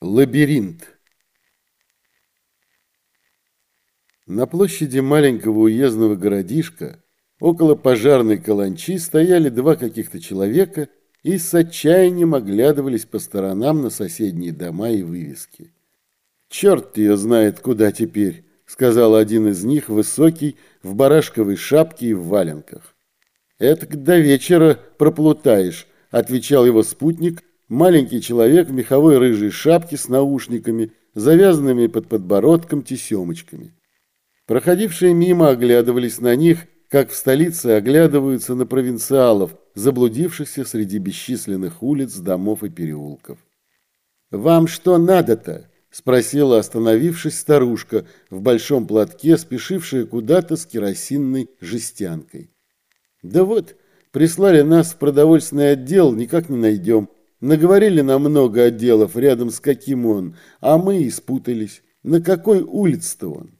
Лабиринт. На площади маленького уездного городишка около пожарной каланчи стояли два каких-то человека и с отчаянием оглядывались по сторонам на соседние дома и вывески. «Черт ее знает, куда теперь», — сказал один из них, высокий, в барашковой шапке и в валенках. «Это до вечера проплутаешь», — отвечал его спутник, маленький человек в меховой рыжей шапке с наушниками, завязанными под подбородком тесемочками. Проходившие мимо оглядывались на них, как в столице оглядываются на провинциалов, заблудившихся среди бесчисленных улиц, домов и переулков. «Вам что надо-то?» – спросила, остановившись, старушка в большом платке, спешившая куда-то с керосинной жестянкой. «Да вот, прислали нас в продовольственный отдел, никак не найдем. Наговорили нам много отделов, рядом с каким он, а мы и спутались. На какой улице-то он?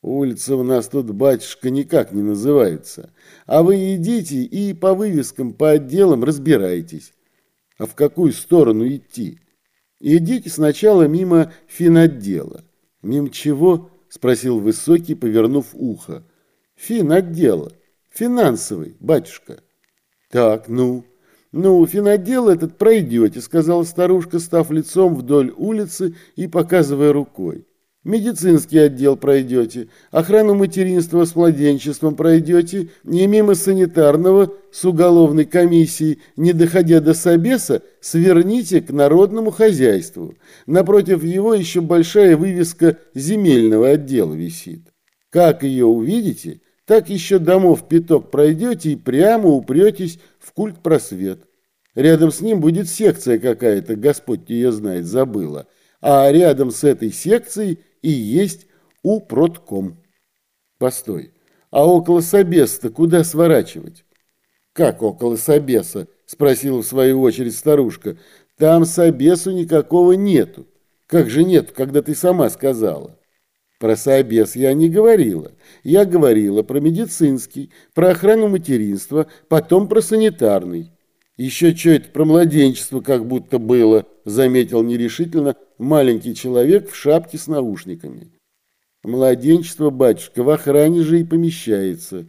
Улица у нас тут, батюшка, никак не называется. А вы идите и по вывескам, по отделам разбирайтесь. А в какую сторону идти? Идите сначала мимо финотдела. Мимо чего? Спросил Высокий, повернув ухо. Финотдела. Финансовый, батюшка. Так, ну... «Ну, финодел этот пройдете», — сказала старушка, став лицом вдоль улицы и показывая рукой. «Медицинский отдел пройдете, охрану материнства с младенчеством пройдете, не мимо санитарного с уголовной комиссией, не доходя до собеса, сверните к народному хозяйству. Напротив его еще большая вывеска земельного отдела висит. Как ее увидите, так еще домов пяток пройдете и прямо упретесь в культ просвет. Рядом с ним будет секция какая-то, Господь ее знает, забыла. А рядом с этой секцией и есть упротком. Постой, а около Собеса куда сворачивать? Как около Собеса? Спросила в свою очередь старушка. Там Собесу никакого нету. Как же нет, когда ты сама сказала? Про Собес я не говорила. Я говорила про медицинский, про охрану материнства, потом про санитарный. Еще что-то про младенчество как будто было, заметил нерешительно маленький человек в шапке с наушниками. Младенчество, батюшка, в охране же и помещается.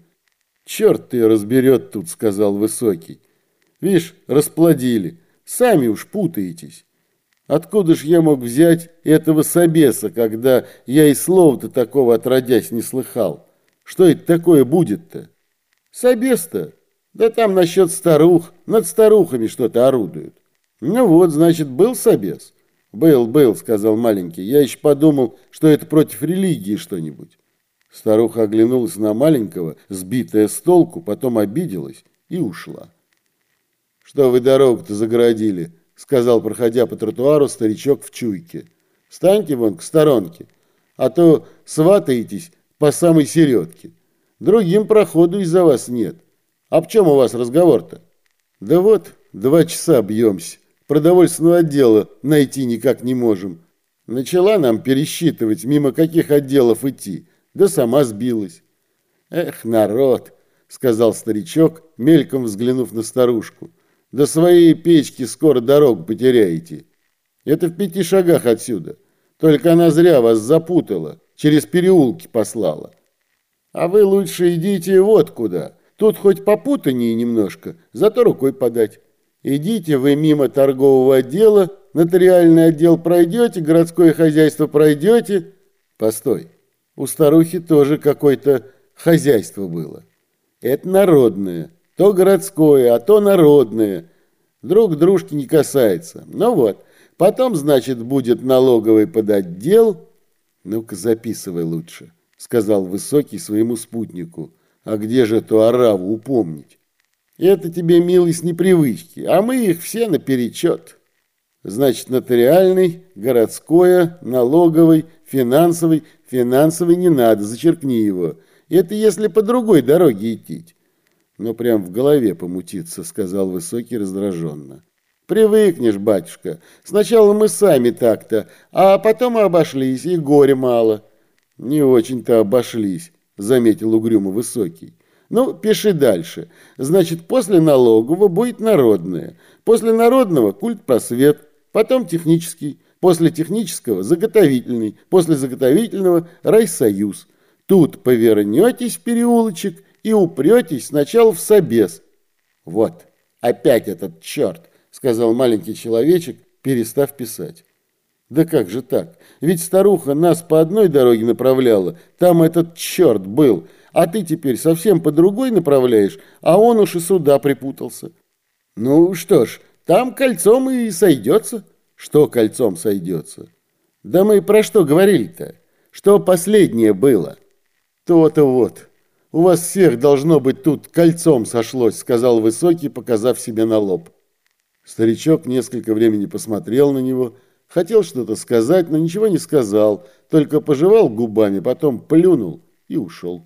Черт ты разберет тут, сказал Высокий. Видишь, расплодили. Сами уж путаетесь. Откуда ж я мог взять этого собеса, когда я и слова-то такого отродясь не слыхал? Что это такое будет-то? Собес-то? Да там насчет старух, над старухами что-то орудуют. Ну вот, значит, был собес? Был, был, сказал маленький. Я еще подумал, что это против религии что-нибудь. Старуха оглянулась на маленького, сбитая с толку, потом обиделась и ушла. Что вы дорогу-то загородили? Сказал, проходя по тротуару, старичок в чуйке. Встаньте вон к сторонке, а то сватаетесь по самой середке. Другим проходу из-за вас нет. А в чем у вас разговор-то? Да вот, два часа бьемся. Продовольственного отдела найти никак не можем. Начала нам пересчитывать, мимо каких отделов идти. Да сама сбилась. Эх, народ, сказал старичок, мельком взглянув на старушку. До своей печки скоро дорогу потеряете. Это в пяти шагах отсюда. Только она зря вас запутала, через переулки послала. А вы лучше идите вот куда. Тут хоть попутаннее немножко, зато рукой подать. Идите вы мимо торгового отдела, нотариальный отдел пройдете, городское хозяйство пройдете. Постой, у старухи тоже какое-то хозяйство было. Это народное, то городское, а то народное. Друг дружки не касается. Ну вот, потом, значит, будет налоговый подотдел. Ну-ка, записывай лучше, сказал Высокий своему спутнику. А где же эту ораву упомнить? Это тебе, с непривычки, а мы их все наперечет. Значит, нотариальный, городское, налоговый, финансовый. Финансовый не надо, зачеркни его. Это если по другой дороге идти. Но прям в голове помутиться, сказал Высокий раздраженно. Привыкнешь, батюшка. Сначала мы сами так-то, а потом обошлись, и горе мало. Не очень-то обошлись заметил угрюмо высокий. Ну, пиши дальше. Значит, после налогового будет народное. После народного культ просвет, потом технический, После технического – заготовительный, после заготовительного – райсоюз. Тут повернетесь в переулочек и упретесь сначала в собес. Вот, опять этот черт, сказал маленький человечек, перестав писать. Да как же так? Ведь старуха нас по одной дороге направляла, там этот черт был, а ты теперь совсем по другой направляешь, а он уж и сюда припутался. Ну что ж, там кольцом и сойдется. Что кольцом сойдется? Да мы про что говорили-то? Что последнее было? То-то вот. У вас всех должно быть тут кольцом сошлось, сказал Высокий, показав себе на лоб. Старичок несколько времени посмотрел на него, хотел что-то сказать, но ничего не сказал, только пожевал губами, потом плюнул и ушел.